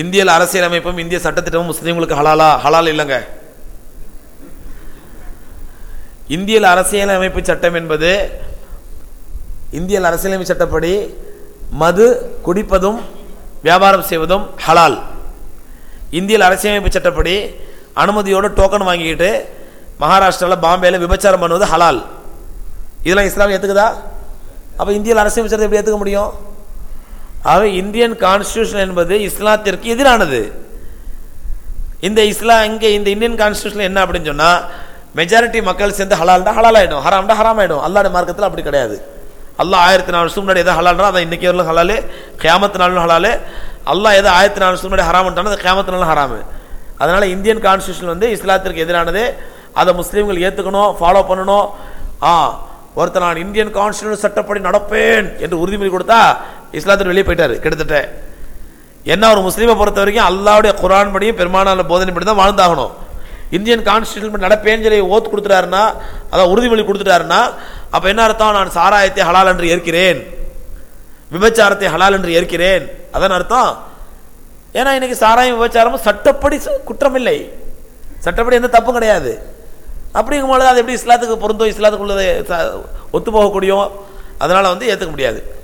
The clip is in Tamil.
இந்திய அரசியலமைப்பும் இந்திய சட்டத்திட்டமும் முஸ்லீம்களுக்கு ஹலாலா ஹலால் இல்லைங்க. இந்திய அரசியலமைப்பு சட்டம் என்பது இந்திய அரசியலமைப்பு சட்டப்படி மது குடிப்பதும் வியாபாரம் செய்வதும் ஹலால். இந்திய அரசியலமைப்பு சட்டப்படி அனுமதியோடு டோக்கன் வாங்கிக்கிட்டு மகாராஷ்டிராவில் பாம்பேயில் விபச்சாரம் பண்ணுவது ஹலால். இதெல்லாம் இஸ்லாம் ஏற்றுக்குதா அப்போ இந்திய அரசியல் சட்டத்தை எப்படி ஏற்றுக்க முடியும்? ஆக இந்தியன் கான்ஸ்டியூஷன் என்பது இஸ்லாத்திற்கு எதிரானது. இந்த இஸ்லாம் இங்கே இந்த இந்தியன் கான்ஸ்டியூஷன் என்ன அப்படின்னு சொன்னால் மெஜாரிட்டி மக்கள் சேர்ந்து ஹலால்டா ஹலால் ஆகிடும் ஹராம்டா ஹராம் ஆகிடும் அல்லாட மார்க்கத்தில் அப்படி கிடையாது. அல்லாஹ் ஆயிரத்தி நாலு வருஷம் முன்னாடி எதாவது ஹலால்னா அதை இன்றைக்கி வரலும் ஹலாலு கேமத்து நாளும் ஹலாலு அல்லாஹ் எதை ஆயிரத்தி நாலு வருஷம் முன்னாடி ஹராம்ட்டானோ அது கேமத்து நாளும் ஹராமு அதனால் இந்தியன் கான்ஸ்டியூஷன் வந்து இஸ்லாத்திற்கு எதிரானது. அதை முஸ்லீம்கள் ஏற்றுக்கணும் ஃபாலோ பண்ணணும். ஆ ஒருத்தர் நான் இந்தியன் கான்ஸ்டியூஷன் சட்டப்படி நடப்பேன் என்று உறுதிமொழி கொடுத்தா இஸ்லாத்தில் வெளியே போயிட்டார் கிட்டத்தட்ட. என்ன ஒரு முஸ்லீமை பொறுத்த வரைக்கும் அல்லாவுடைய குரான் படியும் பெருமானால போதனை படி தான் வாழ்ந்தாகணும். இந்தியன் கான்ஸ்டியூஷன் படி நடப்பேன்னு சொல்லி ஓத்து கொடுத்துட்டாருன்னா அதான் உறுதிமொழி கொடுத்துட்டாருன்னா அப்போ என்ன அர்த்தம்? நான் சாராயத்தை ஹலால் என்று ஏற்கிறேன். விபச்சாரத்தை ஹலால் என்று ஏற்கிறேன். அதான் அர்த்தம். ஏன்னா இன்னைக்கு சாராயம் விபச்சாரமும் சட்டப்படி ச- குற்றம் இல்லை சட்டப்படி எந்த தப்பும் கிடையாது. அப்படிங்கும்போது அது எப்படி இஸ்லாத்துக்கு பொருந்தோ இஸ்லாத்துக்குள்ளதை ஒத்து போகக்கூடியோ அதனால் வந்து ஏற்றுக்க முடியாது.